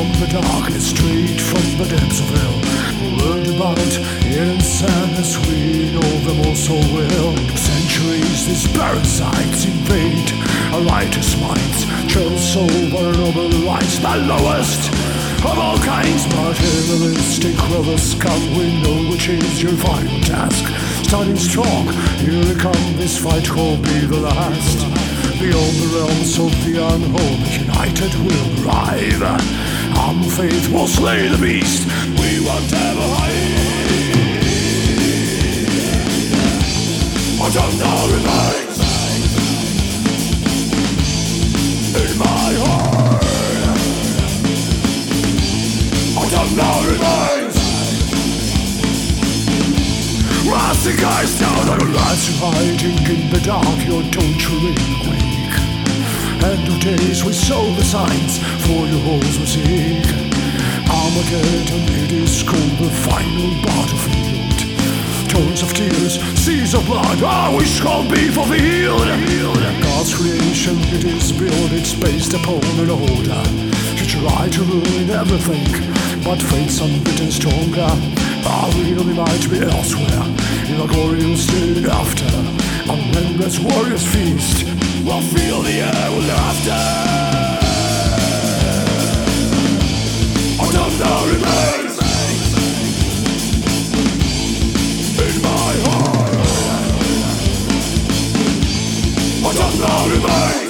from the darkness, straight from the depths of hell. Learned about hidden sadness, we know them all so well. Centuries these parasites invade our righteous minds, chose over noble rights, the lowest of all kinds. Materialistic rebels come, we know which is your final task. Starting strong, here come this fight will be the last. Beyond the realms of the unholy, united will arrive. Faith will slay the beast. We won't ever hide. Autumnal remains in my heart. Autumnal remains. Rising eyes down on your lights hiding in the dark, your torturing wake. Days we sow the signs for your holes we seek. Armageddon, it is called the final battlefield. Tones of tears, seas of blood, our wish shall be fulfilled. God's creation, it is built, it's based upon an order. You try to ruin everything, but fate's unwritten stronger. Our really might be elsewhere, in a glorious day after. When this warrior's feast, we'll feel the air with laughter. Autumnal remains in my heart. Autumnal remains.